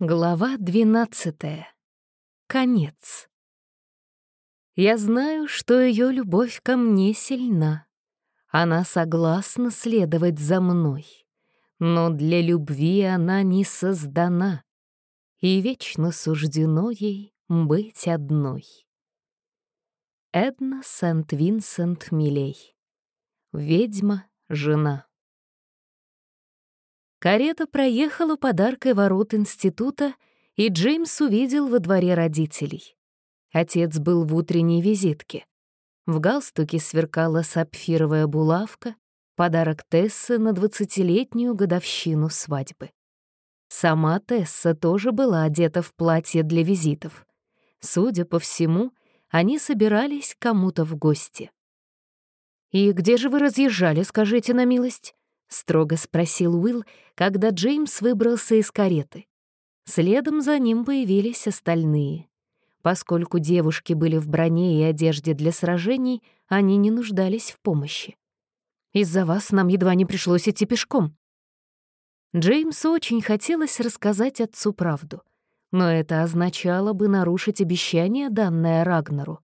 Глава двенадцатая. Конец. Я знаю, что ее любовь ко мне сильна. Она согласна следовать за мной. Но для любви она не создана. И вечно суждено ей быть одной. Эдна Сент-Винсент Милей. Ведьма, жена. Карета проехала подаркой ворот института, и Джеймс увидел во дворе родителей. Отец был в утренней визитке. В галстуке сверкала сапфировая булавка, подарок Тессы на двадцатилетнюю годовщину свадьбы. Сама Тесса тоже была одета в платье для визитов. Судя по всему, они собирались кому-то в гости. «И где же вы разъезжали, скажите на милость?» — строго спросил Уилл, когда Джеймс выбрался из кареты. Следом за ним появились остальные. Поскольку девушки были в броне и одежде для сражений, они не нуждались в помощи. «Из-за вас нам едва не пришлось идти пешком». Джеймсу очень хотелось рассказать отцу правду, но это означало бы нарушить обещание, данное Рагнару.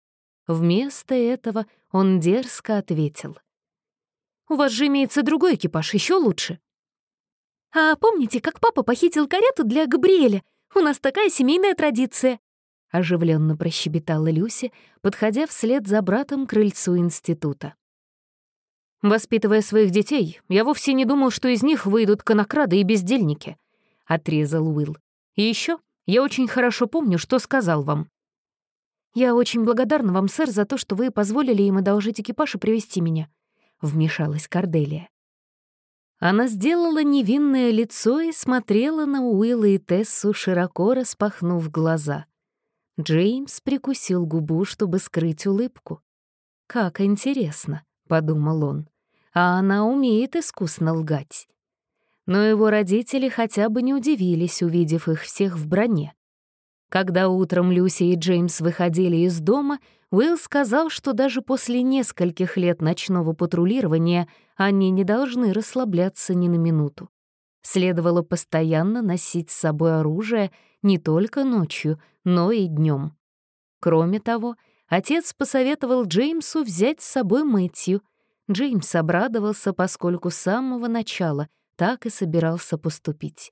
Вместо этого он дерзко ответил. У вас же имеется другой экипаж, еще лучше». «А помните, как папа похитил карету для Габриэля? У нас такая семейная традиция», — оживленно прощебетала Люси, подходя вслед за братом к крыльцу института. «Воспитывая своих детей, я вовсе не думал, что из них выйдут конокрады и бездельники», — отрезал Уилл. «И еще я очень хорошо помню, что сказал вам». «Я очень благодарна вам, сэр, за то, что вы позволили им одолжить экипаж и привести меня», — вмешалась Корделия. Она сделала невинное лицо и смотрела на Уилла и Тессу, широко распахнув глаза. Джеймс прикусил губу, чтобы скрыть улыбку. «Как интересно», — подумал он, — «а она умеет искусно лгать». Но его родители хотя бы не удивились, увидев их всех в броне. Когда утром Люси и Джеймс выходили из дома, Уилл сказал, что даже после нескольких лет ночного патрулирования они не должны расслабляться ни на минуту. Следовало постоянно носить с собой оружие не только ночью, но и днем. Кроме того, отец посоветовал Джеймсу взять с собой Мэтью. Джеймс обрадовался, поскольку с самого начала так и собирался поступить.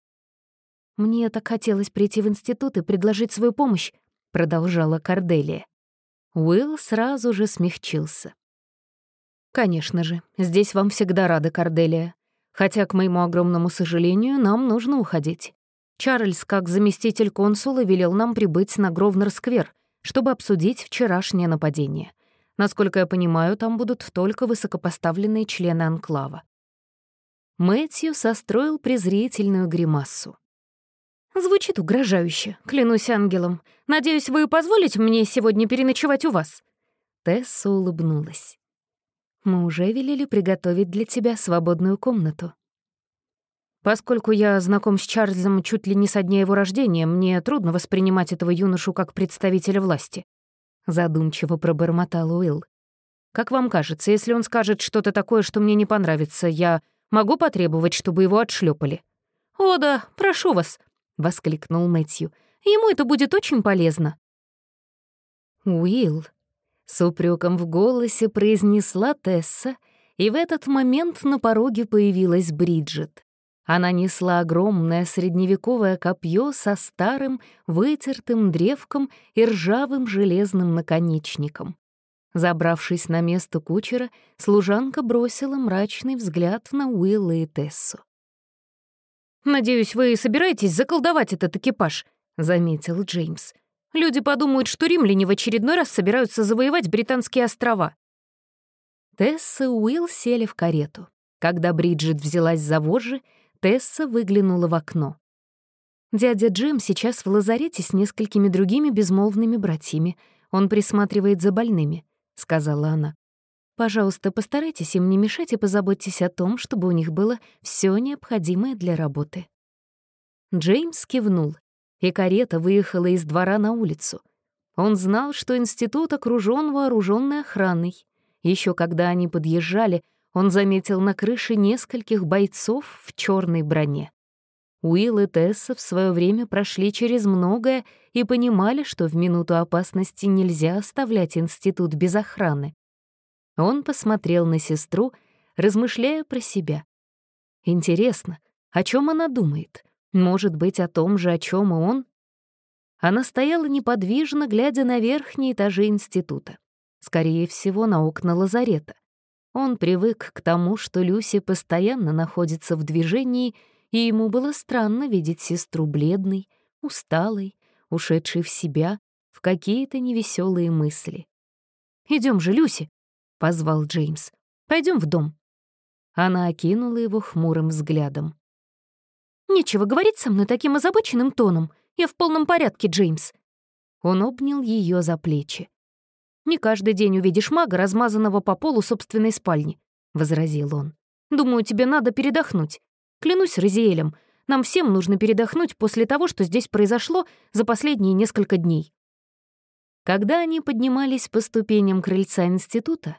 «Мне так хотелось прийти в институт и предложить свою помощь», — продолжала Корделия. Уилл сразу же смягчился. «Конечно же, здесь вам всегда рады, Корделия. Хотя, к моему огромному сожалению, нам нужно уходить. Чарльз, как заместитель консула, велел нам прибыть на Гровнер-сквер, чтобы обсудить вчерашнее нападение. Насколько я понимаю, там будут только высокопоставленные члены анклава». Мэтью состроил презрительную гримассу. Звучит угрожающе, клянусь ангелом. Надеюсь, вы позволите мне сегодня переночевать у вас?» Тесса улыбнулась. «Мы уже велели приготовить для тебя свободную комнату». «Поскольку я знаком с Чарльзом чуть ли не со дня его рождения, мне трудно воспринимать этого юношу как представителя власти», — задумчиво пробормотал Уилл. «Как вам кажется, если он скажет что-то такое, что мне не понравится, я могу потребовать, чтобы его отшлепали? «О да, прошу вас», — воскликнул Мэтью. «Ему это будет очень полезно». «Уилл», — с упреком в голосе произнесла Тесса, и в этот момент на пороге появилась Бриджит. Она несла огромное средневековое копье со старым, вытертым древком и ржавым железным наконечником. Забравшись на место кучера, служанка бросила мрачный взгляд на Уилла и Тессу. «Надеюсь, вы собираетесь заколдовать этот экипаж», — заметил Джеймс. «Люди подумают, что римляне в очередной раз собираются завоевать британские острова». Тесса и Уилл сели в карету. Когда Бриджит взялась за вожжи, Тесса выглянула в окно. «Дядя Джим сейчас в лазарете с несколькими другими безмолвными братьями. Он присматривает за больными», — сказала она. Пожалуйста, постарайтесь им не мешать и позаботьтесь о том, чтобы у них было все необходимое для работы». Джеймс кивнул, и карета выехала из двора на улицу. Он знал, что институт окружен вооруженной охраной. Еще когда они подъезжали, он заметил на крыше нескольких бойцов в черной броне. Уилл и Тесса в свое время прошли через многое и понимали, что в минуту опасности нельзя оставлять институт без охраны. Он посмотрел на сестру, размышляя про себя. Интересно, о чем она думает? Может быть, о том же, о чем и он? Она стояла неподвижно, глядя на верхние этажи института. Скорее всего, на окна лазарета. Он привык к тому, что Люси постоянно находится в движении — и ему было странно видеть сестру бледной, усталой, ушедшей в себя, в какие-то невеселые мысли. Идем же, Люси!» — позвал Джеймс. Пойдем в дом». Она окинула его хмурым взглядом. «Нечего говорить со мной таким озабоченным тоном. Я в полном порядке, Джеймс». Он обнял ее за плечи. «Не каждый день увидишь мага, размазанного по полу собственной спальни», — возразил он. «Думаю, тебе надо передохнуть. Клянусь Розиэлем, нам всем нужно передохнуть после того, что здесь произошло за последние несколько дней». Когда они поднимались по ступеням крыльца института,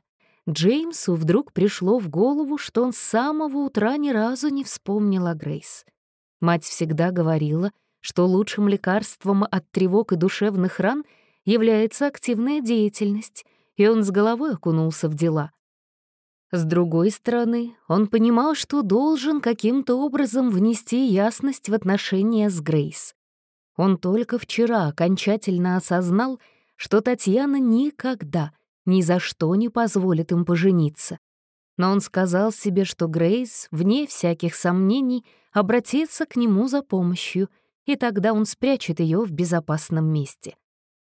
Джеймсу вдруг пришло в голову, что он с самого утра ни разу не вспомнил о Грейс. Мать всегда говорила, что лучшим лекарством от тревог и душевных ран является активная деятельность, и он с головой окунулся в дела. С другой стороны, он понимал, что должен каким-то образом внести ясность в отношения с Грейс. Он только вчера окончательно осознал, что Татьяна никогда, ни за что не позволит им пожениться. Но он сказал себе, что Грейс, вне всяких сомнений, обратится к нему за помощью, и тогда он спрячет ее в безопасном месте.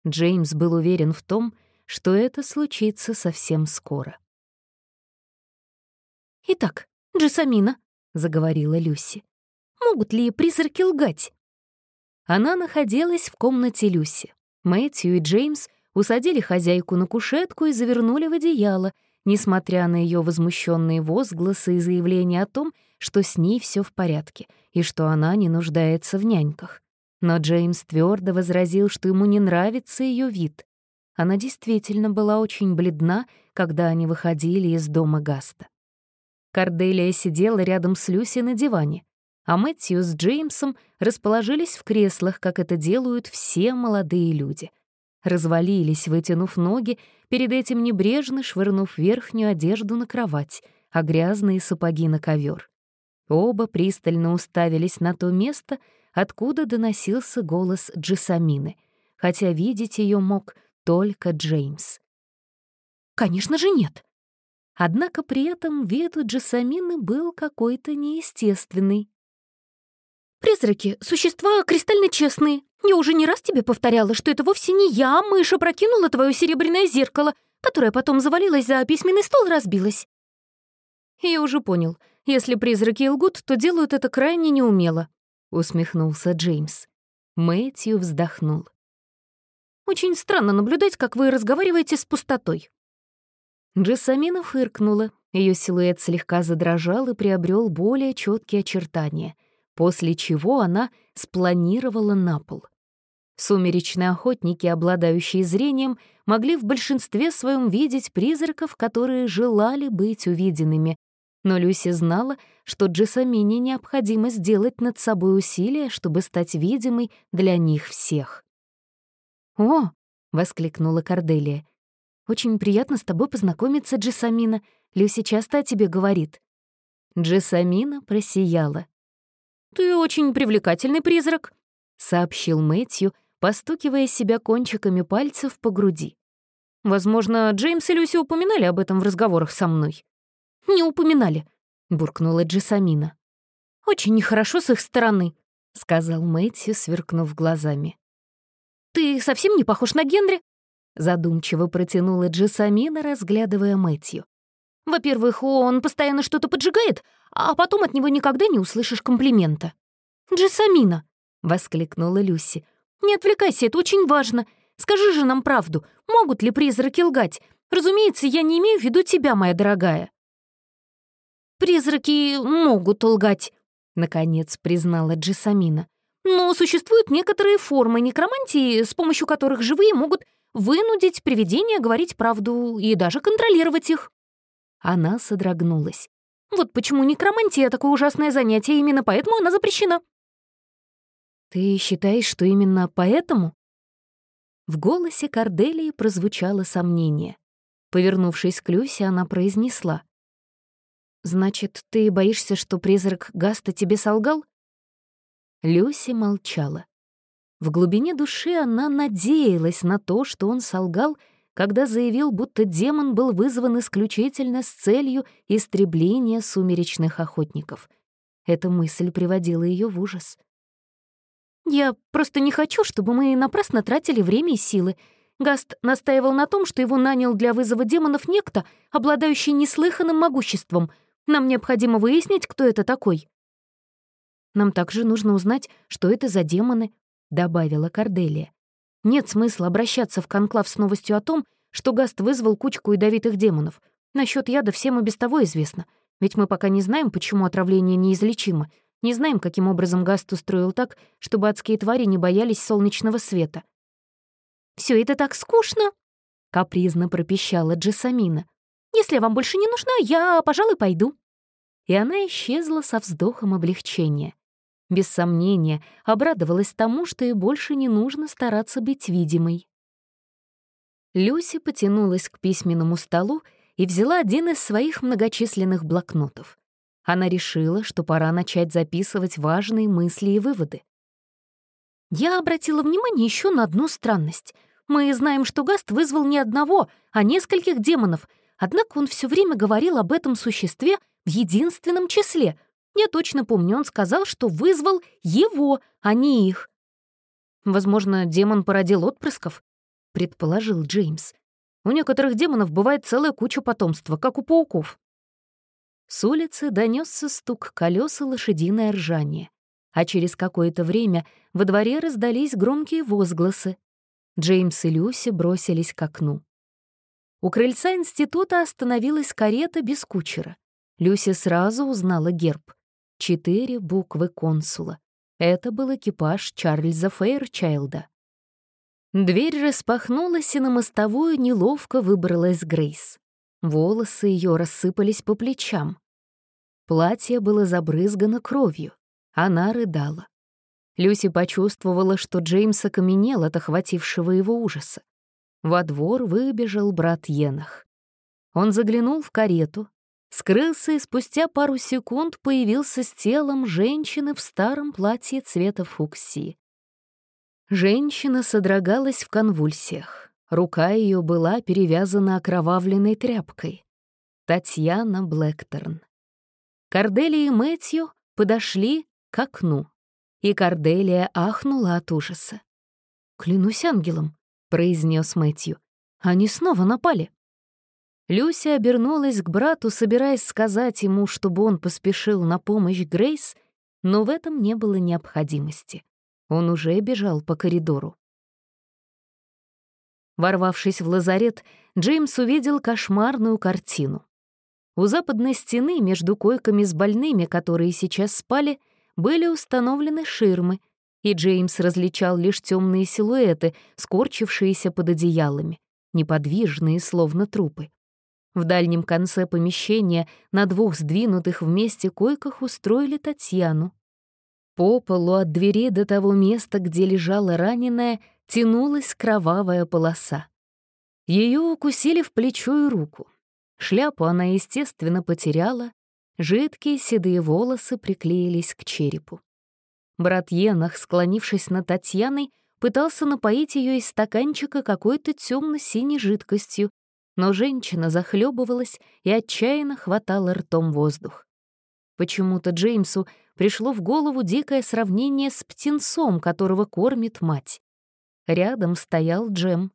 Джеймс был уверен в том, что это случится совсем скоро. «Итак, Джессамина», — заговорила Люси, — «могут ли призраки лгать?» Она находилась в комнате Люси. Мэтью и Джеймс усадили хозяйку на кушетку и завернули в одеяло, несмотря на ее возмущенные возгласы и заявления о том, что с ней все в порядке и что она не нуждается в няньках. Но Джеймс твердо возразил, что ему не нравится ее вид. Она действительно была очень бледна, когда они выходили из дома Гаста. Карделия сидела рядом с Люси на диване, а Мэтью с Джеймсом расположились в креслах, как это делают все молодые люди. Развалились, вытянув ноги, перед этим небрежно швырнув верхнюю одежду на кровать, а грязные сапоги на ковер. Оба пристально уставились на то место, откуда доносился голос Джессамины, хотя видеть ее мог только Джеймс. «Конечно же нет», Однако при этом вид у Джессамины был какой-то неестественный. «Призраки — существа кристально честные. Я уже не раз тебе повторяла, что это вовсе не я, мышь, опрокинула твое серебряное зеркало, которое потом завалилось за письменный стол и разбилось». «Я уже понял. Если призраки лгут, то делают это крайне неумело», — усмехнулся Джеймс. Мэтью вздохнул. «Очень странно наблюдать, как вы разговариваете с пустотой. Джессамина фыркнула, ее силуэт слегка задрожал и приобрел более четкие очертания, после чего она спланировала на пол. Сумеречные охотники, обладающие зрением, могли в большинстве своем видеть призраков, которые желали быть увиденными, но Люси знала, что Джессамине необходимо сделать над собой усилия, чтобы стать видимой для них всех. «О!» — воскликнула Корделия. «Очень приятно с тобой познакомиться, Джессамина. Люси часто о тебе говорит». Джессамина просияла. «Ты очень привлекательный призрак», — сообщил Мэтью, постукивая себя кончиками пальцев по груди. «Возможно, Джеймс и Люси упоминали об этом в разговорах со мной». «Не упоминали», — буркнула Джессамина. «Очень нехорошо с их стороны», — сказал Мэтью, сверкнув глазами. «Ты совсем не похож на Генри, Задумчиво протянула Джессамина, разглядывая Мэтью. «Во-первых, он постоянно что-то поджигает, а потом от него никогда не услышишь комплимента». «Джессамина!» — воскликнула Люси. «Не отвлекайся, это очень важно. Скажи же нам правду, могут ли призраки лгать? Разумеется, я не имею в виду тебя, моя дорогая». «Призраки могут лгать», — наконец признала Джессамина. «Но существуют некоторые формы некромантии, с помощью которых живые могут вынудить привидения говорить правду и даже контролировать их. Она содрогнулась. Вот почему некромантия — такое ужасное занятие, именно поэтому она запрещена. «Ты считаешь, что именно поэтому?» В голосе Корделии прозвучало сомнение. Повернувшись к Люсе, она произнесла. «Значит, ты боишься, что призрак Гаста тебе солгал?» Люси молчала. В глубине души она надеялась на то, что он солгал, когда заявил, будто демон был вызван исключительно с целью истребления сумеречных охотников. Эта мысль приводила ее в ужас. «Я просто не хочу, чтобы мы напрасно тратили время и силы. Гаст настаивал на том, что его нанял для вызова демонов некто, обладающий неслыханным могуществом. Нам необходимо выяснить, кто это такой». «Нам также нужно узнать, что это за демоны», — добавила Корделия. «Нет смысла обращаться в конклав с новостью о том, что Гаст вызвал кучку ядовитых демонов. Насчет яда всем и без того известно. Ведь мы пока не знаем, почему отравление неизлечимо, не знаем, каким образом Гаст устроил так, чтобы адские твари не боялись солнечного света. Все это так скучно!» — капризно пропищала Джессамина. «Если вам больше не нужна, я, пожалуй, пойду». И она исчезла со вздохом облегчения. Без сомнения, обрадовалась тому, что ей больше не нужно стараться быть видимой. Люси потянулась к письменному столу и взяла один из своих многочисленных блокнотов. Она решила, что пора начать записывать важные мысли и выводы. Я обратила внимание еще на одну странность. Мы знаем, что Гаст вызвал не одного, а нескольких демонов, однако он все время говорил об этом существе в единственном числе. Я точно помню, он сказал, что вызвал его, а не их. Возможно, демон породил отпрысков, предположил Джеймс. У некоторых демонов бывает целая куча потомства, как у пауков. С улицы донесся стук колес и лошадиное ржание, а через какое-то время во дворе раздались громкие возгласы. Джеймс и Люси бросились к окну. У крыльца института остановилась карета без кучера. Люси сразу узнала герб. Четыре буквы консула. Это был экипаж Чарльза Фейрчайлда. Дверь распахнулась, и на мостовую неловко выбралась Грейс. Волосы ее рассыпались по плечам. Платье было забрызгано кровью. Она рыдала. Люси почувствовала, что Джеймс окаменел от охватившего его ужаса. Во двор выбежал брат Енах. Он заглянул в карету, скрылся и спустя пару секунд появился с телом женщины в старом платье цвета фуксии. Женщина содрогалась в конвульсиях. Рука ее была перевязана окровавленной тряпкой. Татьяна Блэкторн. Корделия и Мэтью подошли к окну, и Корделия ахнула от ужаса. «Клянусь ангелом», — произнес Мэтью. «Они снова напали». Люся обернулась к брату, собираясь сказать ему, чтобы он поспешил на помощь Грейс, но в этом не было необходимости. Он уже бежал по коридору. Ворвавшись в лазарет, Джеймс увидел кошмарную картину. У западной стены между койками с больными, которые сейчас спали, были установлены ширмы, и Джеймс различал лишь темные силуэты, скорчившиеся под одеялами, неподвижные, словно трупы. В дальнем конце помещения на двух сдвинутых вместе койках устроили Татьяну. По полу от двери до того места, где лежала раненая, тянулась кровавая полоса. Ее укусили в плечо и руку. Шляпу она, естественно, потеряла, жидкие седые волосы приклеились к черепу. Брат Енах, склонившись над Татьяной, пытался напоить ее из стаканчика какой-то темно-синей жидкостью, но женщина захлебывалась и отчаянно хватала ртом воздух. Почему-то Джеймсу пришло в голову дикое сравнение с птенцом, которого кормит мать. Рядом стоял Джем.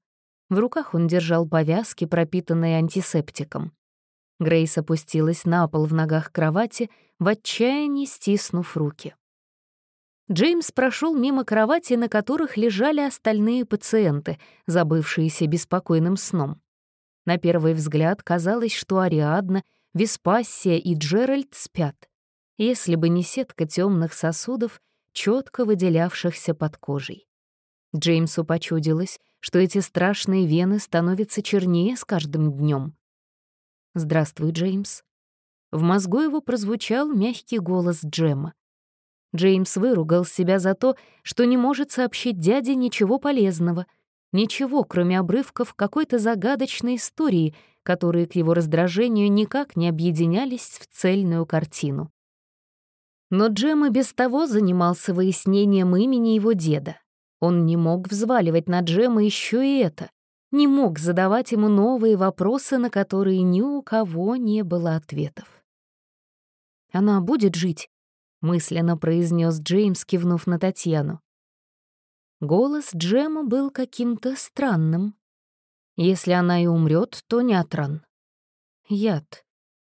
В руках он держал повязки, пропитанные антисептиком. Грейс опустилась на пол в ногах кровати, в отчаянии стиснув руки. Джеймс прошел мимо кровати, на которых лежали остальные пациенты, забывшиеся беспокойным сном. На первый взгляд казалось, что Ариадна, Веспассия и Джеральд спят если бы не сетка темных сосудов, четко выделявшихся под кожей. Джеймсу почудилось, что эти страшные вены становятся чернее с каждым днем. «Здравствуй, Джеймс». В мозгу его прозвучал мягкий голос Джема. Джеймс выругал себя за то, что не может сообщить дяде ничего полезного, ничего, кроме обрывков какой-то загадочной истории, которые к его раздражению никак не объединялись в цельную картину. Но Джем и без того занимался выяснением имени его деда. Он не мог взваливать на Джема еще и это, не мог задавать ему новые вопросы, на которые ни у кого не было ответов. «Она будет жить?» — мысленно произнес Джеймс, кивнув на Татьяну. Голос Джема был каким-то странным. Если она и умрет, то не от ран. Яд.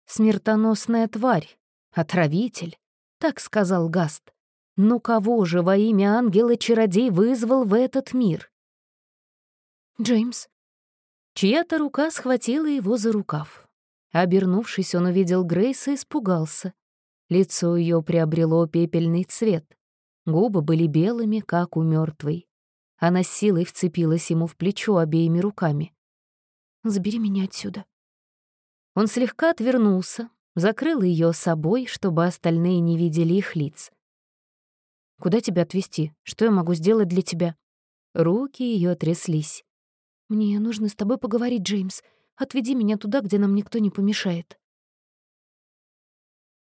Смертоносная тварь. Отравитель. Так сказал Гаст. Но кого же во имя ангела-чародей вызвал в этот мир? «Джеймс». Чья-то рука схватила его за рукав. Обернувшись, он увидел Грейс и испугался. Лицо ее приобрело пепельный цвет. Губы были белыми, как у мертвой. Она силой вцепилась ему в плечо обеими руками. «Забери меня отсюда». Он слегка отвернулся, закрыл ее собой, чтобы остальные не видели их лиц. «Куда тебя отвезти? Что я могу сделать для тебя?» Руки ее тряслись. «Мне нужно с тобой поговорить, Джеймс. Отведи меня туда, где нам никто не помешает».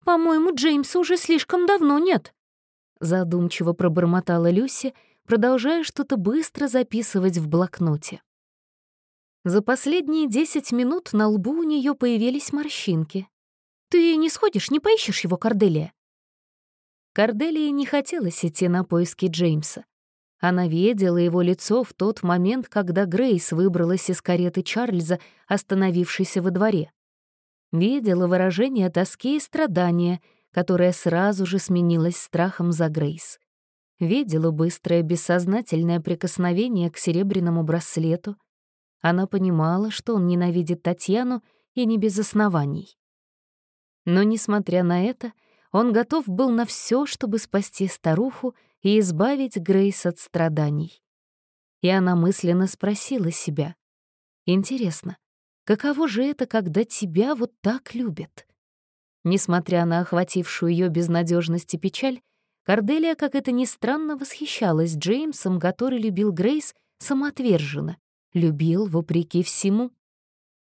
«По-моему, Джеймса уже слишком давно нет», — задумчиво пробормотала Люси, продолжая что-то быстро записывать в блокноте. За последние десять минут на лбу у нее появились морщинки. «Ты не сходишь, не поищешь его, Корделия?» Корделии не хотелось идти на поиски Джеймса. Она видела его лицо в тот момент, когда Грейс выбралась из кареты Чарльза, остановившейся во дворе. Видела выражение тоски и страдания, которое сразу же сменилось страхом за Грейс. Видела быстрое бессознательное прикосновение к серебряному браслету. Она понимала, что он ненавидит Татьяну и не без оснований. Но, несмотря на это, он готов был на все, чтобы спасти старуху и избавить Грейс от страданий. И она мысленно спросила себя. «Интересно, каково же это, когда тебя вот так любят?» Несмотря на охватившую ее безнадежность и печаль, Корделия, как это ни странно, восхищалась Джеймсом, который любил Грейс самоотверженно, любил вопреки всему.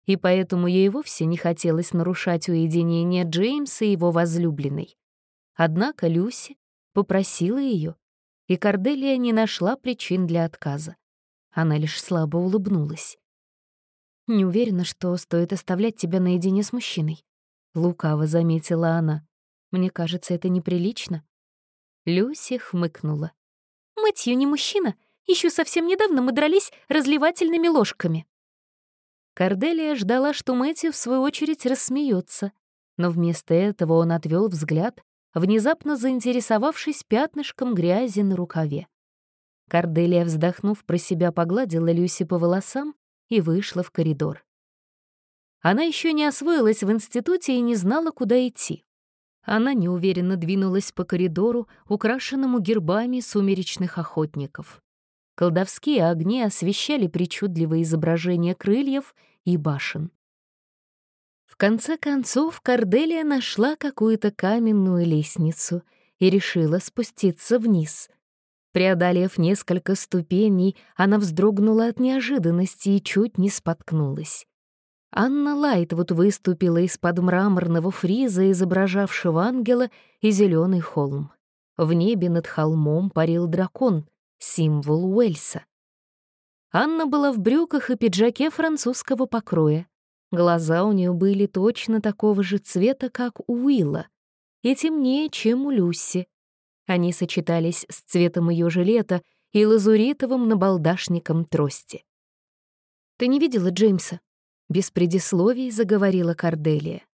И поэтому ей вовсе не хотелось нарушать уединение Джеймса и его возлюбленной. Однако Люси, попросила ее, и Корделия не нашла причин для отказа. Она лишь слабо улыбнулась. «Не уверена, что стоит оставлять тебя наедине с мужчиной», — лукаво заметила она. «Мне кажется, это неприлично». Люси хмыкнула. «Мэтью не мужчина. Еще совсем недавно мы дрались разливательными ложками». Корделия ждала, что Мэтью в свою очередь рассмеется, но вместо этого он отвел взгляд внезапно заинтересовавшись пятнышком грязи на рукаве. Корделия, вздохнув про себя, погладила Люси по волосам и вышла в коридор. Она еще не освоилась в институте и не знала, куда идти. Она неуверенно двинулась по коридору, украшенному гербами сумеречных охотников. Колдовские огни освещали причудливые изображения крыльев и башен. В конце концов, Корделия нашла какую-то каменную лестницу и решила спуститься вниз. Преодолев несколько ступеней, она вздрогнула от неожиданности и чуть не споткнулась. Анна Лайтвуд выступила из-под мраморного фриза, изображавшего ангела, и зеленый холм. В небе над холмом парил дракон, символ Уэльса. Анна была в брюках и пиджаке французского покроя. Глаза у нее были точно такого же цвета, как у Уилла, и темнее, чем у Люси. Они сочетались с цветом ее жилета и лазуритовым набалдашником трости. «Ты не видела Джеймса?» — без предисловий заговорила Корделия.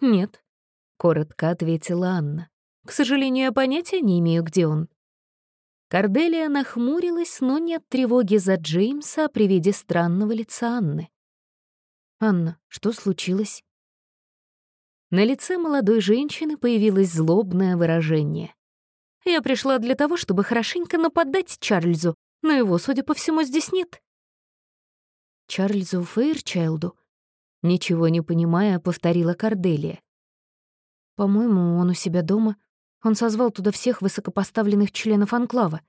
«Нет», — коротко ответила Анна. «К сожалению, я понятия не имею, где он». Корделия нахмурилась, но не от тревоги за Джеймса, а при виде странного лица Анны. «Анна, что случилось?» На лице молодой женщины появилось злобное выражение. «Я пришла для того, чтобы хорошенько нападать Чарльзу, но его, судя по всему, здесь нет». «Чарльзу Фейрчайлду?» Ничего не понимая, повторила Корделия. «По-моему, он у себя дома. Он созвал туда всех высокопоставленных членов анклава.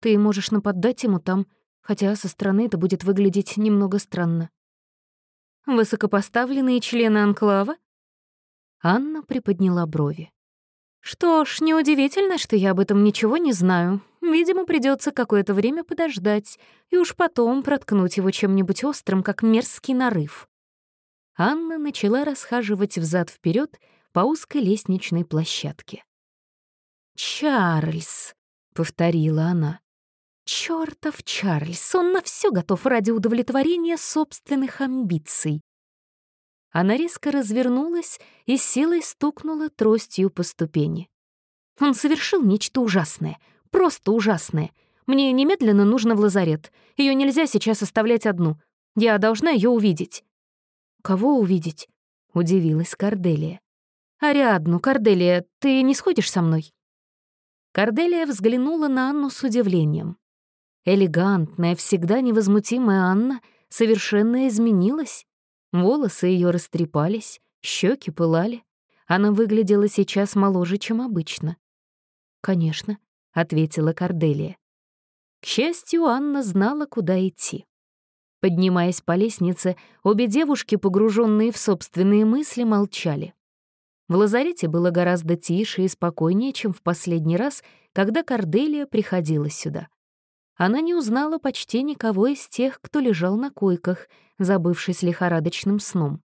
Ты можешь нападать ему там, хотя со стороны это будет выглядеть немного странно. Высокопоставленные члены анклава? Анна приподняла брови. Что ж, неудивительно, что я об этом ничего не знаю. Видимо, придется какое-то время подождать и уж потом проткнуть его чем-нибудь острым, как мерзкий нарыв. Анна начала расхаживать взад вперед по узкой лестничной площадке. «Чарльз», — повторила она. «Чёртов Чарльз, он на все готов ради удовлетворения собственных амбиций». Она резко развернулась и силой стукнула тростью по ступени. Он совершил нечто ужасное, просто ужасное. Мне немедленно нужно в лазарет. Ее нельзя сейчас оставлять одну. Я должна ее увидеть. «Кого увидеть?» — удивилась Корделия. «Ариадну, Корделия, ты не сходишь со мной?» Корделия взглянула на Анну с удивлением. Элегантная, всегда невозмутимая Анна совершенно изменилась. Волосы ее растрепались, щеки пылали. Она выглядела сейчас моложе, чем обычно. «Конечно», — ответила Корделия. К счастью, Анна знала, куда идти. Поднимаясь по лестнице, обе девушки, погруженные в собственные мысли, молчали. В лазарете было гораздо тише и спокойнее, чем в последний раз, когда Корделия приходила сюда. Она не узнала почти никого из тех, кто лежал на койках, забывшись лихорадочным сном.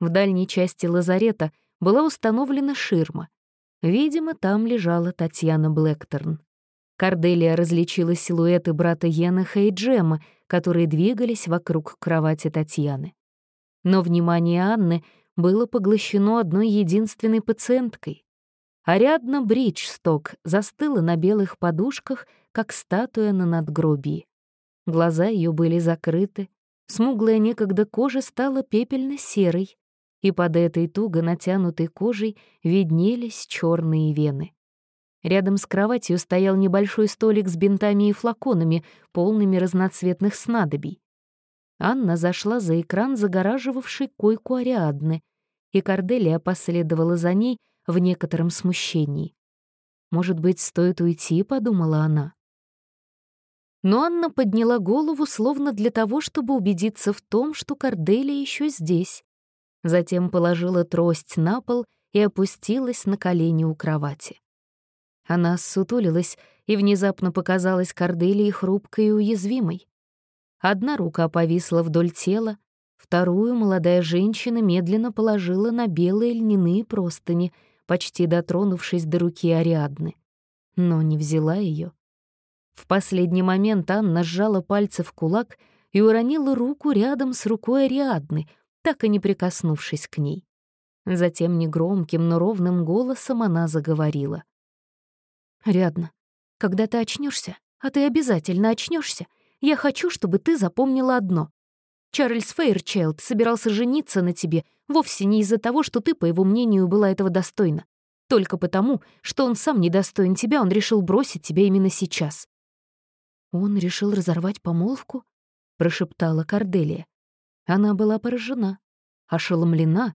В дальней части лазарета была установлена ширма. Видимо, там лежала Татьяна Блэкторн. Корделия различила силуэты брата Еноха и Джема, которые двигались вокруг кровати Татьяны. Но внимание Анны — было поглощено одной единственной пациенткой. Ариадна Бриджсток застыла на белых подушках, как статуя на надгробии. Глаза ее были закрыты, смуглая некогда кожа стала пепельно-серой, и под этой туго натянутой кожей виднелись черные вены. Рядом с кроватью стоял небольшой столик с бинтами и флаконами, полными разноцветных снадобий. Анна зашла за экран, загораживавший койку Ариадны, и Корделия последовала за ней в некотором смущении. «Может быть, стоит уйти?» — подумала она. Но Анна подняла голову, словно для того, чтобы убедиться в том, что Корделия еще здесь. Затем положила трость на пол и опустилась на колени у кровати. Она ссутулилась и внезапно показалась Корделии хрупкой и уязвимой. Одна рука повисла вдоль тела, вторую молодая женщина медленно положила на белые льняные простыни, почти дотронувшись до руки Ариадны. Но не взяла ее. В последний момент Анна сжала пальцы в кулак и уронила руку рядом с рукой Ариадны, так и не прикоснувшись к ней. Затем негромким, но ровным голосом она заговорила. «Рядно, когда ты очнешься, а ты обязательно очнешься, я хочу, чтобы ты запомнила одно. Чарльз Фейрчайлд собирался жениться на тебе вовсе не из-за того, что ты, по его мнению, была этого достойна. Только потому, что он сам недостоин тебя, он решил бросить тебя именно сейчас. «Он решил разорвать помолвку?» — прошептала Корделия. Она была поражена, ошеломлена.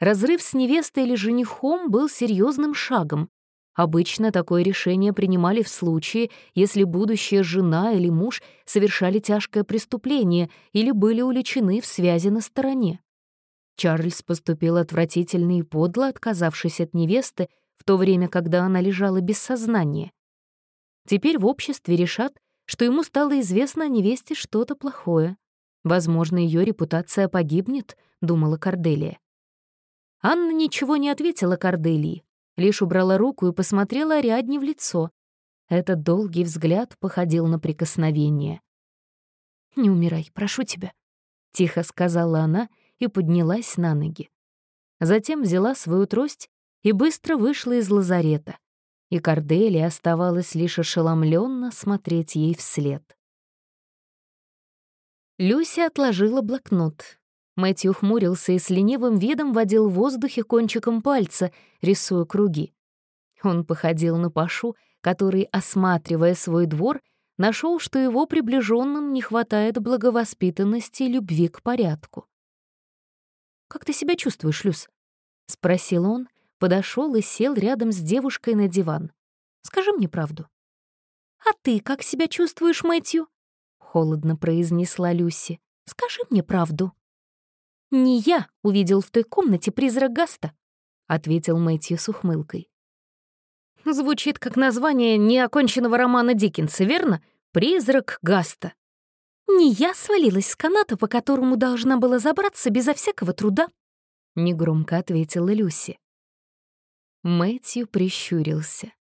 Разрыв с невестой или женихом был серьезным шагом, Обычно такое решение принимали в случае, если будущая жена или муж совершали тяжкое преступление или были уличены в связи на стороне. Чарльз поступил отвратительно и подло, отказавшись от невесты в то время, когда она лежала без сознания. Теперь в обществе решат, что ему стало известно о невесте что-то плохое. Возможно, ее репутация погибнет, думала Корделия. Анна ничего не ответила Корделии, лишь убрала руку и посмотрела Ариадне в лицо. Этот долгий взгляд походил на прикосновение. «Не умирай, прошу тебя», — тихо сказала она и поднялась на ноги. Затем взяла свою трость и быстро вышла из лазарета, и Корделия оставалась лишь ошеломленно смотреть ей вслед. Люся отложила блокнот, Мэтью хмурился и с ленивым видом водил в воздухе кончиком пальца, рисуя круги. Он походил на Пашу, который, осматривая свой двор, нашел, что его приближенным не хватает благовоспитанности и любви к порядку. «Как ты себя чувствуешь, Люс?» — спросил он, подошел и сел рядом с девушкой на диван. «Скажи мне правду». «А ты как себя чувствуешь, Мэтью?» — холодно произнесла Люси. «Скажи мне правду». «Не я увидел в той комнате призрак Гаста», — ответил Мэтью с ухмылкой. «Звучит как название неоконченного романа Диккенса, верно? Призрак Гаста». «Не я свалилась с каната, по которому должна была забраться безо всякого труда», — негромко ответила Люси. Мэтью прищурился.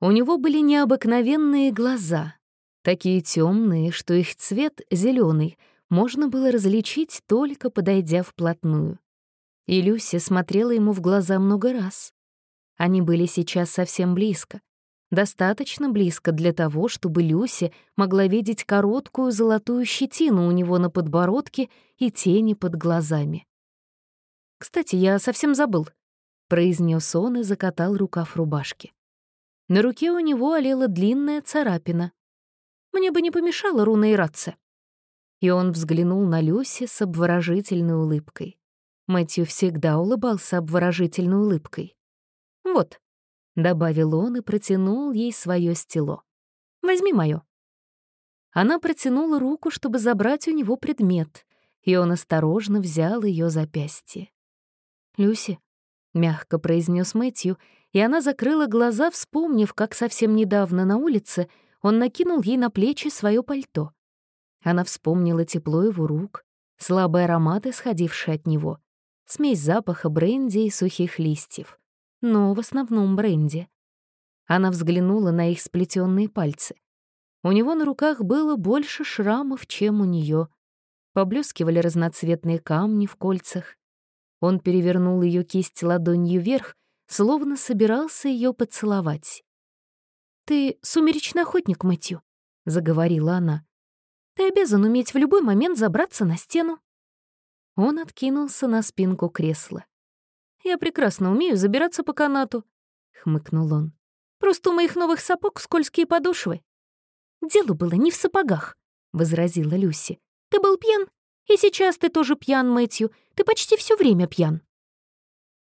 У него были необыкновенные глаза, такие темные, что их цвет зеленый можно было различить, только подойдя вплотную. И Люси смотрела ему в глаза много раз. Они были сейчас совсем близко. Достаточно близко для того, чтобы Люси могла видеть короткую золотую щетину у него на подбородке и тени под глазами. «Кстати, я совсем забыл», — произнес он и закатал рукав рубашки. На руке у него олела длинная царапина. «Мне бы не помешала руна Ирация». И он взглянул на Люси с обворожительной улыбкой. Мэтью всегда улыбался обворожительной улыбкой. «Вот», — добавил он и протянул ей свое стело. «Возьми моё». Она протянула руку, чтобы забрать у него предмет, и он осторожно взял ее запястье. «Люси», — мягко произнес Мэтью, и она закрыла глаза, вспомнив, как совсем недавно на улице он накинул ей на плечи свое пальто. Она вспомнила тепло его рук, слабый аромат, исходивший от него, смесь запаха бренди и сухих листьев, но в основном бренди. Она взглянула на их сплетенные пальцы. У него на руках было больше шрамов, чем у нее. Поблескивали разноцветные камни в кольцах. Он перевернул ее кисть ладонью вверх, словно собирался ее поцеловать. «Ты сумеречный охотник, Мэтью», — заговорила она. Ты обязан уметь в любой момент забраться на стену». Он откинулся на спинку кресла. «Я прекрасно умею забираться по канату», — хмыкнул он. «Просто у моих новых сапог скользкие подошвы». «Дело было не в сапогах», — возразила Люси. «Ты был пьян, и сейчас ты тоже пьян, Мэтью. Ты почти все время пьян».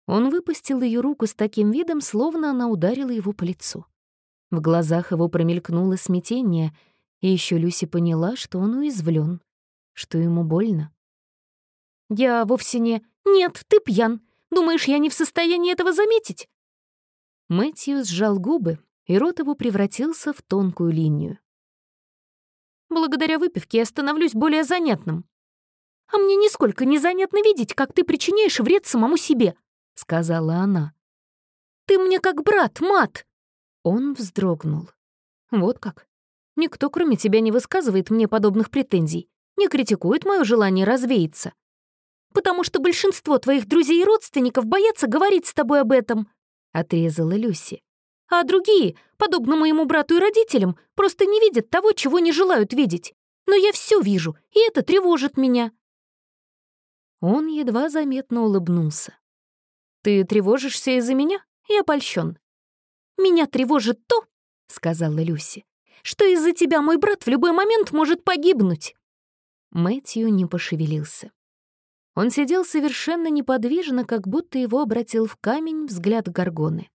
Он выпустил ее руку с таким видом, словно она ударила его по лицу. В глазах его промелькнуло смятение — и еще Люси поняла, что он уязвлен, что ему больно. «Я вовсе не... Нет, ты пьян. Думаешь, я не в состоянии этого заметить?» Мэтью сжал губы, и рот его превратился в тонкую линию. «Благодаря выпивке я становлюсь более занятным. А мне нисколько не занятно видеть, как ты причиняешь вред самому себе», — сказала она. «Ты мне как брат, мат!» Он вздрогнул. «Вот как? Никто, кроме тебя, не высказывает мне подобных претензий, не критикует мое желание развеяться. Потому что большинство твоих друзей и родственников боятся говорить с тобой об этом», — отрезала Люси. «А другие, подобно моему брату и родителям, просто не видят того, чего не желают видеть. Но я все вижу, и это тревожит меня». Он едва заметно улыбнулся. «Ты тревожишься из-за меня? Я польщен». «Меня тревожит то», — сказала Люси, что из-за тебя мой брат в любой момент может погибнуть». Мэтью не пошевелился. Он сидел совершенно неподвижно, как будто его обратил в камень взгляд Гаргоны.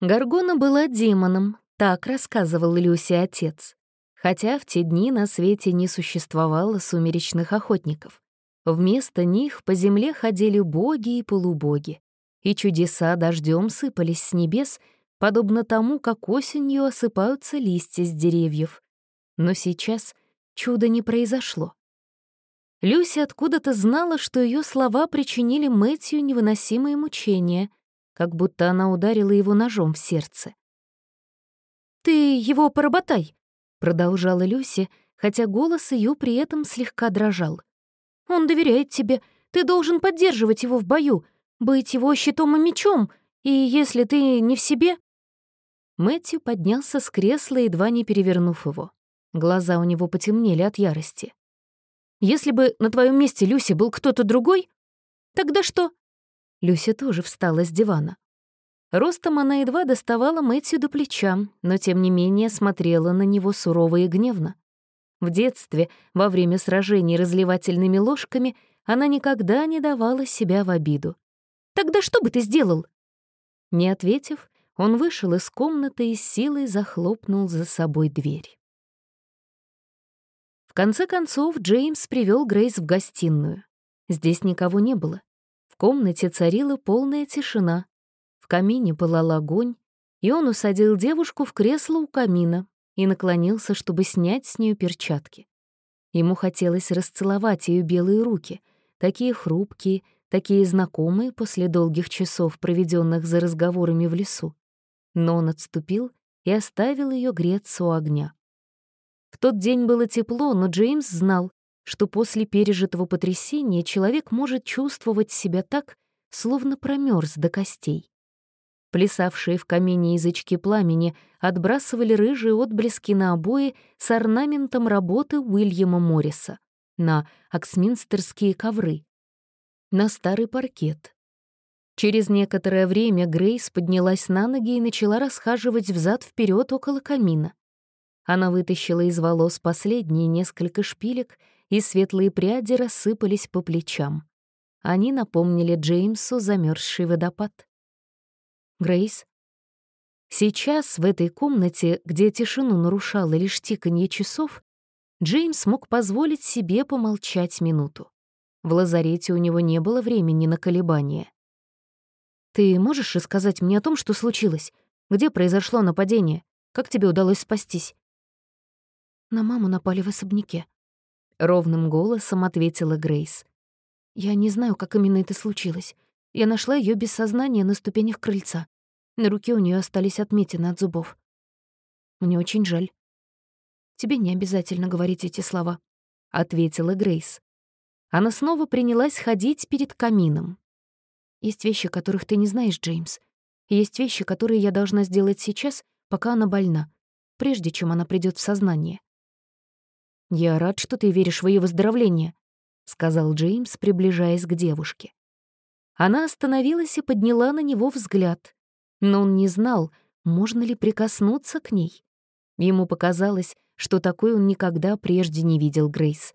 Гаргона была демоном, так рассказывал Люси отец. Хотя в те дни на свете не существовало сумеречных охотников. Вместо них по земле ходили боги и полубоги, и чудеса дождем сыпались с небес — подобно тому, как осенью осыпаются листья с деревьев. Но сейчас чуда не произошло. Люси откуда-то знала, что ее слова причинили Мэтью невыносимые мучения, как будто она ударила его ножом в сердце. «Ты его поработай», — продолжала Люси, хотя голос ее при этом слегка дрожал. «Он доверяет тебе, ты должен поддерживать его в бою, быть его щитом и мечом, и если ты не в себе, Мэтью поднялся с кресла, едва не перевернув его. Глаза у него потемнели от ярости. «Если бы на твоем месте Люси был кто-то другой, тогда что?» Люси тоже встала с дивана. Ростом она едва доставала Мэтью до плеча, но тем не менее смотрела на него сурово и гневно. В детстве, во время сражений разливательными ложками, она никогда не давала себя в обиду. «Тогда что бы ты сделал?» Не ответив, он вышел из комнаты и силой захлопнул за собой дверь. В конце концов Джеймс привел Грейс в гостиную. Здесь никого не было. В комнате царила полная тишина. В камине пылал огонь, и он усадил девушку в кресло у камина и наклонился, чтобы снять с нее перчатки. Ему хотелось расцеловать ее белые руки, такие хрупкие, такие знакомые после долгих часов, проведенных за разговорами в лесу. Но он отступил и оставил ее греться у огня. В тот день было тепло, но Джеймс знал, что после пережитого потрясения человек может чувствовать себя так, словно промерз до костей. Плясавшие в камине язычки пламени отбрасывали рыжие отблески на обои с орнаментом работы Уильяма Морриса, на оксминстерские ковры, на старый паркет. Через некоторое время Грейс поднялась на ноги и начала расхаживать взад вперед около камина. Она вытащила из волос последние несколько шпилек, и светлые пряди рассыпались по плечам. Они напомнили Джеймсу замерзший водопад. Грейс. Сейчас в этой комнате, где тишину нарушало лишь тиканье часов, Джеймс мог позволить себе помолчать минуту. В лазарете у него не было времени на колебания. «Ты можешь рассказать мне о том, что случилось? Где произошло нападение? Как тебе удалось спастись?» «На маму напали в особняке», — ровным голосом ответила Грейс. «Я не знаю, как именно это случилось. Я нашла ее без сознания на ступенях крыльца. На руке у нее остались отметины от зубов. Мне очень жаль. Тебе не обязательно говорить эти слова, ответила Грейс. Она снова принялась ходить перед камином. Есть вещи, которых ты не знаешь, Джеймс. есть вещи, которые я должна сделать сейчас, пока она больна, прежде чем она придет в сознание. Я рад, что ты веришь в ее выздоровление, сказал Джеймс, приближаясь к девушке. Она остановилась и подняла на него взгляд. Но он не знал, можно ли прикоснуться к ней. Ему показалось, что такой он никогда прежде не видел Грейс.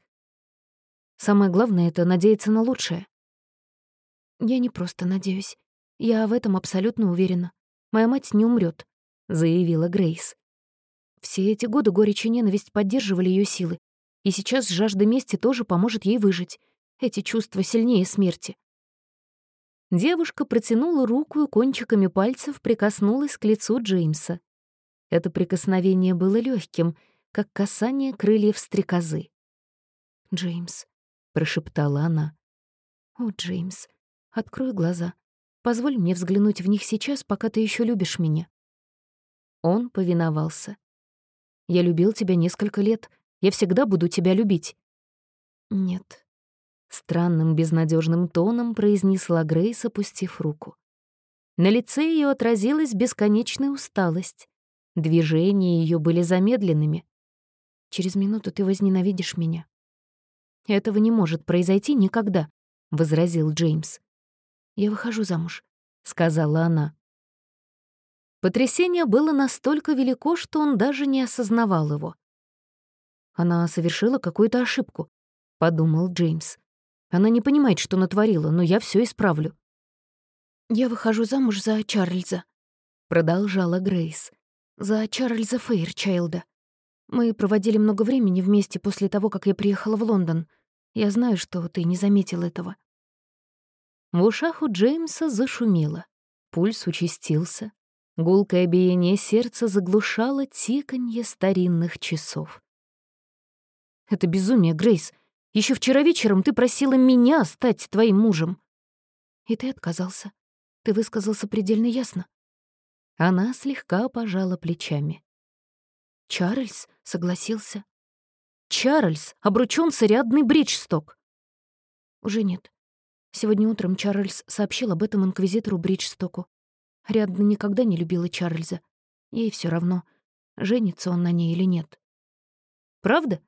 Самое главное — это надеяться на лучшее. «Я не просто надеюсь. Я в этом абсолютно уверена. Моя мать не умрет, заявила Грейс. Все эти годы горечь и ненависть поддерживали ее силы, и сейчас жажда мести тоже поможет ей выжить. Эти чувства сильнее смерти. Девушка протянула руку и кончиками пальцев прикоснулась к лицу Джеймса. Это прикосновение было легким, как касание крыльев стрекозы. «Джеймс», — прошептала она. «О, Джеймс, открой глаза. Позволь мне взглянуть в них сейчас, пока ты еще любишь меня». Он повиновался. «Я любил тебя несколько лет. Я всегда буду тебя любить». «Нет, Странным безнадежным тоном произнесла Грейс, опустив руку. На лице ее отразилась бесконечная усталость. Движения ее были замедленными. «Через минуту ты возненавидишь меня». «Этого не может произойти никогда», — возразил Джеймс. «Я выхожу замуж», — сказала она. Потрясение было настолько велико, что он даже не осознавал его. «Она совершила какую-то ошибку», — подумал Джеймс. Она не понимает, что натворила, но я все исправлю. «Я выхожу замуж за Чарльза», — продолжала Грейс. «За Чарльза Фейрчайлда. Мы проводили много времени вместе после того, как я приехала в Лондон. Я знаю, что ты не заметил этого». В ушах у Джеймса зашумело. Пульс участился. Гулкое биение сердца заглушало тиканье старинных часов. «Это безумие, Грейс. Еще вчера вечером ты просила меня стать твоим мужем. И ты отказался. Ты высказался предельно ясно. Она слегка пожала плечами. Чарльз согласился. Чарльз обручён с Ариадной Бриджсток. Уже нет. Сегодня утром Чарльз сообщил об этом инквизитору Бриджстоку. Ариадна никогда не любила Чарльза. Ей все равно, женится он на ней или нет. «Правда?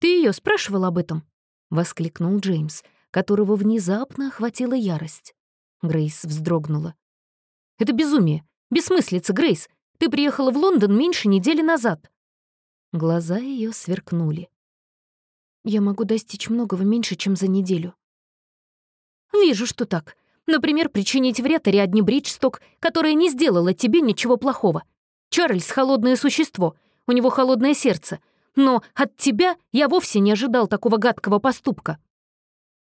Ты ее спрашивал об этом?» воскликнул Джеймс, которого внезапно охватила ярость. Грейс вздрогнула. «Это безумие! Бессмыслица, Грейс! Ты приехала в Лондон меньше недели назад!» Глаза ее сверкнули. «Я могу достичь многого меньше, чем за неделю». «Вижу, что так. Например, причинить вред Ариадне Бриджсток, которая не сделала тебе ничего плохого. Чарльз — холодное существо, у него холодное сердце. Но от тебя я вовсе не ожидал такого гадкого поступка».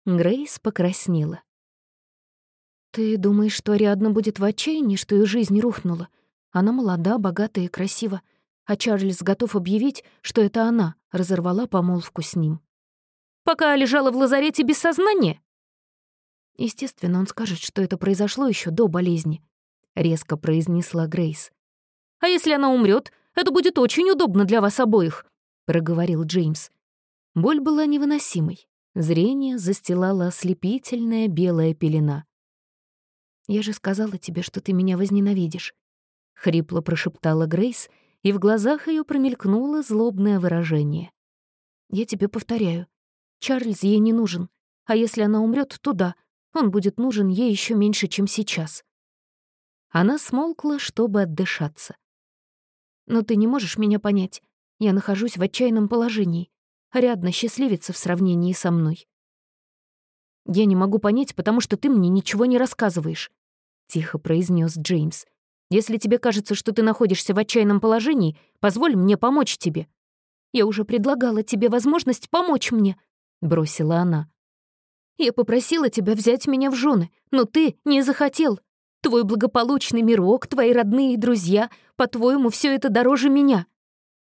Грейс покраснела. «Ты думаешь, что Ариадна будет в отчаянии, что ее жизнь рухнула? Она молода, богата и красива, а Чарльз готов объявить, что это она разорвала помолвку с ним. Пока лежала в лазарете без сознания?» Естественно, он скажет, что это произошло еще до болезни, резко произнесла Грейс. А если она умрет, это будет очень удобно для вас обоих, проговорил Джеймс. Боль была невыносимой. Зрение застилала ослепительная белая пелена. «Я же сказала тебе, что ты меня возненавидишь», — хрипло прошептала Грейс, и в глазах ее промелькнуло злобное выражение. «Я тебе повторяю, Чарльз ей не нужен, а если она умрет, то да, он будет нужен ей еще меньше, чем сейчас». Она смолкла, чтобы отдышаться. «Но ты не можешь меня понять. Я нахожусь в отчаянном положении. Рядно счастливится в сравнении со мной. Я не могу понять, потому что ты мне ничего не рассказываешь. — тихо произнес Джеймс. «Если тебе кажется, что ты находишься в отчаянном положении, позволь мне помочь тебе». «Я уже предлагала тебе возможность помочь мне», — бросила она. «Я попросила тебя взять меня в жены, но ты не захотел. Твой благополучный мирок, твои родные и друзья, по-твоему, все это дороже меня.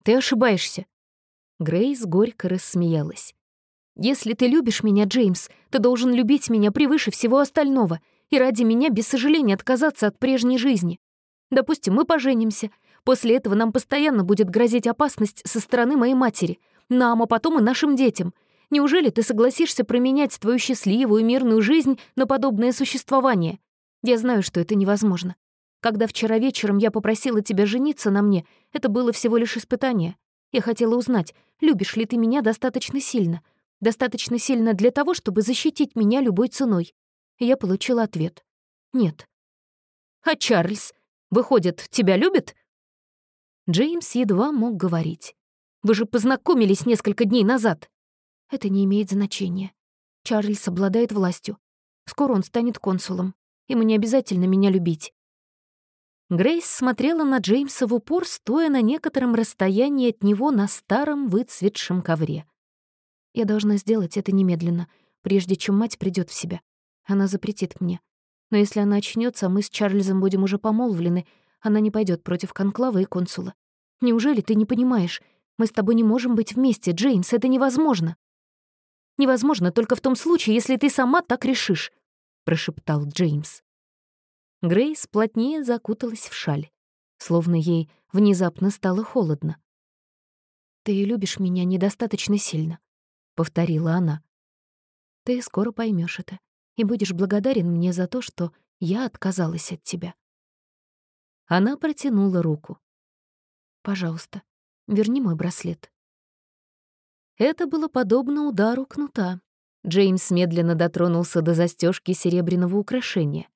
Ты ошибаешься». Грейс горько рассмеялась. «Если ты любишь меня, Джеймс, ты должен любить меня превыше всего остального и ради меня без сожаления отказаться от прежней жизни. Допустим, мы поженимся. После этого нам постоянно будет грозить опасность со стороны моей матери, нам, а потом и нашим детям. Неужели ты согласишься променять твою счастливую мирную жизнь на подобное существование? Я знаю, что это невозможно. Когда вчера вечером я попросила тебя жениться на мне, это было всего лишь испытание. Я хотела узнать, любишь ли ты меня достаточно сильно. Достаточно сильно для того, чтобы защитить меня любой ценой я получила ответ. «Нет». «А Чарльз, выходит, тебя любит?» Джеймс едва мог говорить. «Вы же познакомились несколько дней назад». «Это не имеет значения. Чарльз обладает властью. Скоро он станет консулом. Ему не обязательно меня любить». Грейс смотрела на Джеймса в упор, стоя на некотором расстоянии от него на старом выцветшем ковре. «Я должна сделать это немедленно, прежде чем мать придет в себя. Она запретит мне. Но если она очнется, мы с Чарльзом будем уже помолвлены, она не пойдет против конклава и консула. Неужели ты не понимаешь? Мы с тобой не можем быть вместе, Джеймс, это невозможно. Невозможно только в том случае, если ты сама так решишь, прошептал Джеймс. Грейс плотнее закуталась в шаль, словно ей внезапно стало холодно. «Ты любишь меня недостаточно сильно», — повторила она. «Ты скоро поймешь это и будешь благодарен мне за то, что я отказалась от тебя». Она протянула руку. «Пожалуйста, верни мой браслет». Это было подобно удару кнута. Джеймс медленно дотронулся до застежки серебряного украшения.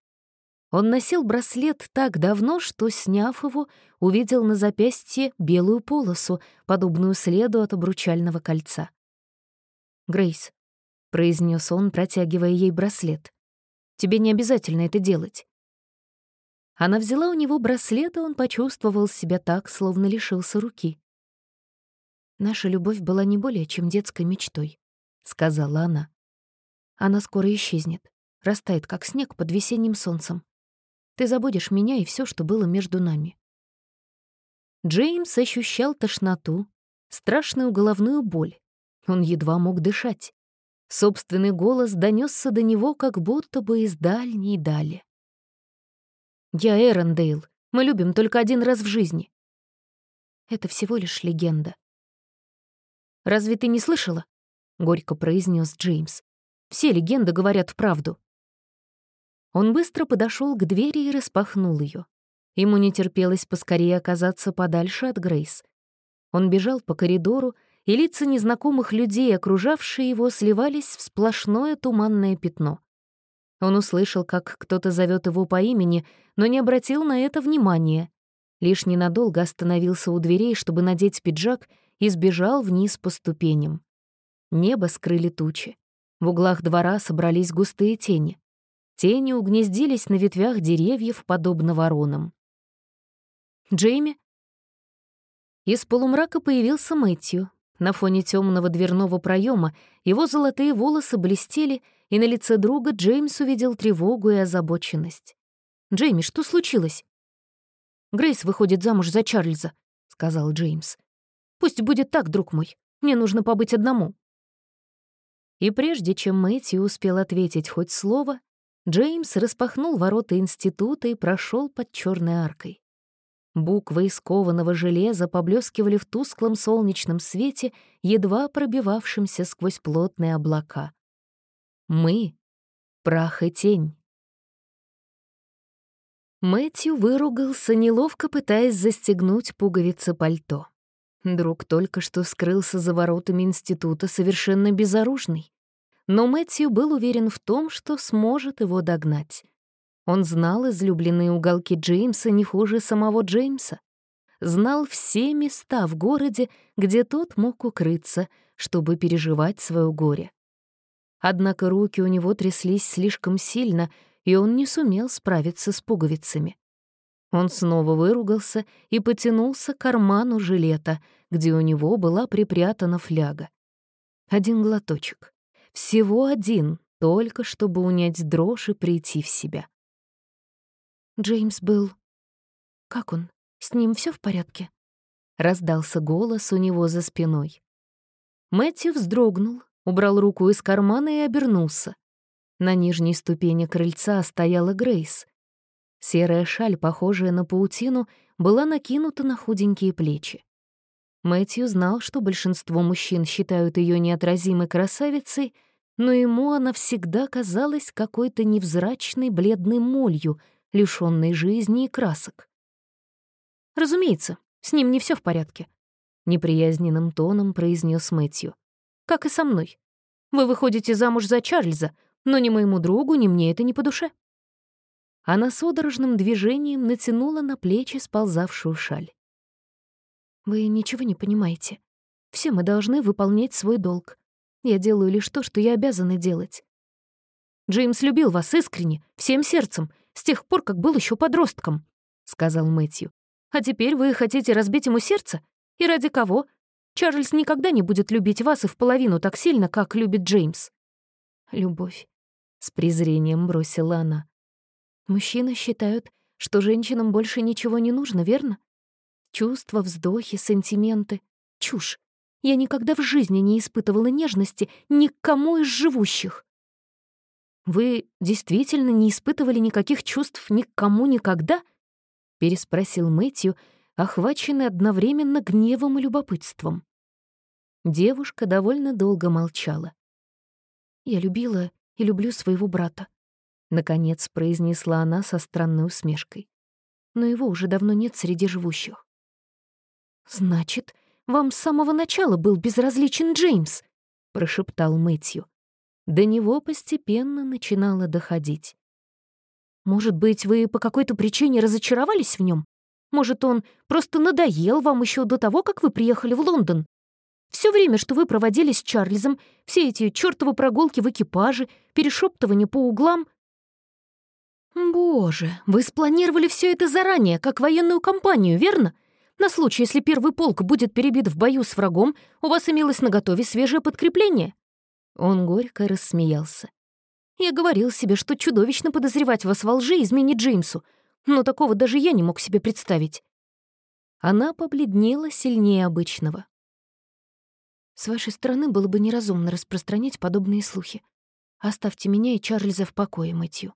Он носил браслет так давно, что, сняв его, увидел на запястье белую полосу, подобную следу от обручального кольца. «Грейс, произнес он, протягивая ей браслет. «Тебе не обязательно это делать». Она взяла у него браслет, и он почувствовал себя так, словно лишился руки. «Наша любовь была не более чем детской мечтой», — сказала она. «Она скоро исчезнет, растает, как снег под весенним солнцем. Ты забудешь меня и все, что было между нами». Джеймс ощущал тошноту, страшную головную боль. Он едва мог дышать. Собственный голос донесся до него как будто бы из дальней дали. «Я Эрондейл. Мы любим только один раз в жизни». Это всего лишь легенда. «Разве ты не слышала?» — горько произнес Джеймс. «Все легенды говорят правду». Он быстро подошел к двери и распахнул ее. Ему не терпелось поскорее оказаться подальше от Грейс. Он бежал по коридору, и лица незнакомых людей, окружавшие его, сливались в сплошное туманное пятно. Он услышал, как кто-то зовет его по имени, но не обратил на это внимания. Лишь ненадолго остановился у дверей, чтобы надеть пиджак, и сбежал вниз по ступеням. Небо скрыли тучи. В углах двора собрались густые тени. Тени угнездились на ветвях деревьев, подобно воронам. «Джейми?» Из полумрака появился Мэтью. На фоне темного дверного проема его золотые волосы блестели, и на лице друга Джеймс увидел тревогу и озабоченность. «Джейми, что случилось?» «Грейс выходит замуж за Чарльза», — сказал Джеймс. «Пусть будет так, друг мой. Мне нужно побыть одному». И прежде чем Мэтью успел ответить хоть слово, Джеймс распахнул ворота института и прошел под черной аркой. Буквы из железа поблескивали в тусклом солнечном свете, едва пробивавшемся сквозь плотные облака. Мы — прах и тень. Мэтью выругался, неловко пытаясь застегнуть пуговицы пальто. Друг только что скрылся за воротами института совершенно безоружный. Но Мэтью был уверен в том, что сможет его догнать. Он знал излюбленные уголки Джеймса не хуже самого Джеймса. Знал все места в городе, где тот мог укрыться, чтобы переживать свое горе. Однако руки у него тряслись слишком сильно, и он не сумел справиться с пуговицами. Он снова выругался и потянулся к карману жилета, где у него была припрятана фляга. Один глоточек. Всего один, только чтобы унять дрожь и прийти в себя. Джеймс был... Как он? С ним все в порядке? Раздался голос у него за спиной. Мэтью вздрогнул, убрал руку из кармана и обернулся. На нижней ступени крыльца стояла Грейс. Серая шаль, похожая на паутину, была накинута на худенькие плечи. Мэтью знал, что большинство мужчин считают ее неотразимой красавицей, но ему она всегда казалась какой-то невзрачной бледной молью — лишённый жизни и красок. «Разумеется, с ним не все в порядке», — неприязненным тоном произнес Мэтью. «Как и со мной. Вы выходите замуж за Чарльза, но ни моему другу, ни мне это не по душе». Она судорожным движением натянула на плечи сползавшую шаль. «Вы ничего не понимаете. Все мы должны выполнять свой долг. Я делаю лишь то, что я обязана делать. Джеймс любил вас искренне, всем сердцем, с тех пор, как был еще подростком», — сказал Мэтью. «А теперь вы хотите разбить ему сердце? И ради кого? Чарльз никогда не будет любить вас и в половину так сильно, как любит Джеймс». «Любовь», — с презрением бросила она. «Мужчины считают, что женщинам больше ничего не нужно, верно? Чувства, вздохи, сантименты — чушь. Я никогда в жизни не испытывала нежности ни к кому из живущих. «Вы действительно не испытывали никаких чувств ни к кому никогда?» — переспросил Мэтью, охваченный одновременно гневом и любопытством. Девушка довольно долго молчала. «Я любила и люблю своего брата», — наконец произнесла она со странной усмешкой. «Но его уже давно нет среди живущих». «Значит, вам с самого начала был безразличен Джеймс?» — прошептал Мэтью. До него постепенно начинало доходить. «Может быть, вы по какой-то причине разочаровались в нем? Может, он просто надоел вам еще до того, как вы приехали в Лондон? Все время, что вы проводили с Чарльзом, все эти чертовы прогулки в экипаже, перешептывания по углам...» «Боже, вы спланировали все это заранее, как военную кампанию, верно? На случай, если первый полк будет перебит в бою с врагом, у вас имелось наготове свежее подкрепление?» Он горько рассмеялся. «Я говорил себе, что чудовищно подозревать вас во лжи изменит Джеймсу, но такого даже я не мог себе представить». Она побледнела сильнее обычного. «С вашей стороны было бы неразумно распространять подобные слухи. Оставьте меня и Чарльза в покое, Мэтью».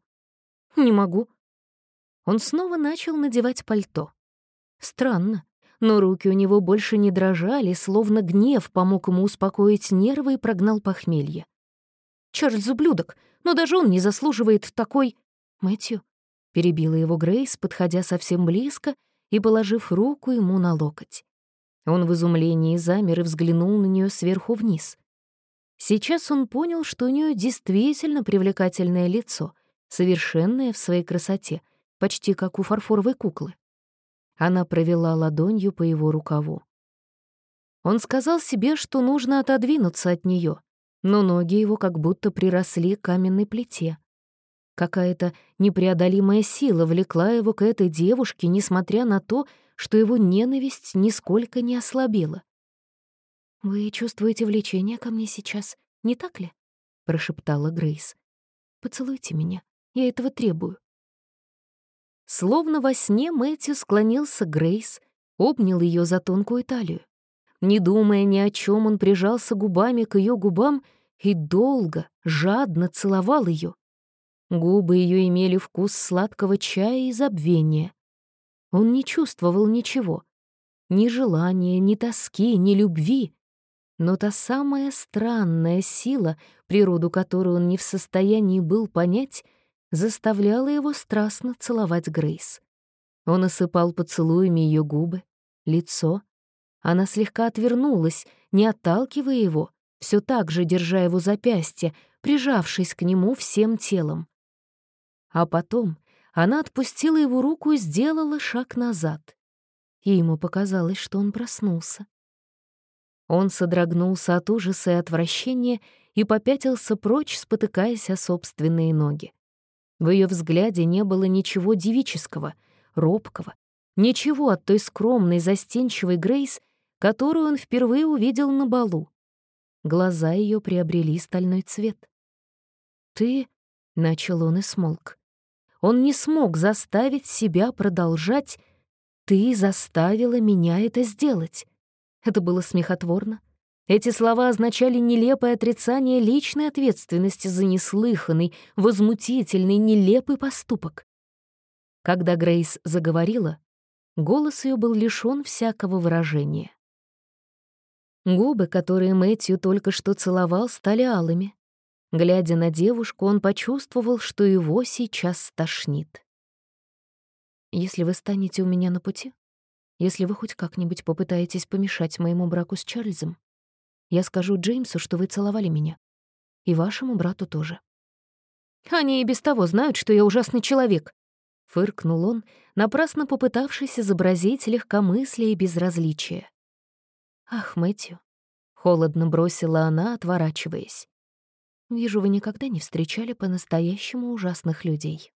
«Не могу». Он снова начал надевать пальто. Странно но руки у него больше не дрожали, словно гнев помог ему успокоить нервы и прогнал похмелье. «Чарльз — ублюдок, но даже он не заслуживает такой...» «Мэтью», — перебила его Грейс, подходя совсем близко и положив руку ему на локоть. Он в изумлении замер и взглянул на нее сверху вниз. Сейчас он понял, что у нее действительно привлекательное лицо, совершенное в своей красоте, почти как у фарфоровой куклы. Она провела ладонью по его рукаву. Он сказал себе, что нужно отодвинуться от нее, но ноги его как будто приросли к каменной плите. Какая-то непреодолимая сила влекла его к этой девушке, несмотря на то, что его ненависть нисколько не ослабела. «Вы чувствуете влечение ко мне сейчас, не так ли?» — прошептала Грейс. «Поцелуйте меня, я этого требую». Словно во сне Мэтью склонился Грейс, обнял ее за тонкую талию. Не думая ни о чем, он прижался губами к ее губам и долго, жадно целовал ее. Губы ее имели вкус сладкого чая и забвения. Он не чувствовал ничего. Ни желания, ни тоски, ни любви. Но та самая странная сила, природу которой он не в состоянии был понять, заставляла его страстно целовать Грейс. Он осыпал поцелуями ее губы, лицо. Она слегка отвернулась, не отталкивая его, все так же держа его запястье, прижавшись к нему всем телом. А потом она отпустила его руку и сделала шаг назад. И ему показалось, что он проснулся. Он содрогнулся от ужаса и отвращения и попятился прочь, спотыкаясь о собственные ноги. В ее взгляде не было ничего девического, робкого, ничего от той скромной, застенчивой Грейс, которую он впервые увидел на балу. Глаза ее приобрели стальной цвет. «Ты...» — начал он и смолк. Он не смог заставить себя продолжать «Ты заставила меня это сделать». Это было смехотворно. Эти слова означали нелепое отрицание личной ответственности за неслыханный, возмутительный, нелепый поступок. Когда Грейс заговорила, голос ее был лишён всякого выражения. Губы, которые Мэтью только что целовал, стали алыми. Глядя на девушку, он почувствовал, что его сейчас стошнит. «Если вы станете у меня на пути, если вы хоть как-нибудь попытаетесь помешать моему браку с Чарльзом, я скажу Джеймсу, что вы целовали меня. И вашему брату тоже». «Они и без того знают, что я ужасный человек», — фыркнул он, напрасно попытавшись изобразить легкомыслие и безразличие. «Ах, Мэтью», — холодно бросила она, отворачиваясь. «Вижу, вы никогда не встречали по-настоящему ужасных людей».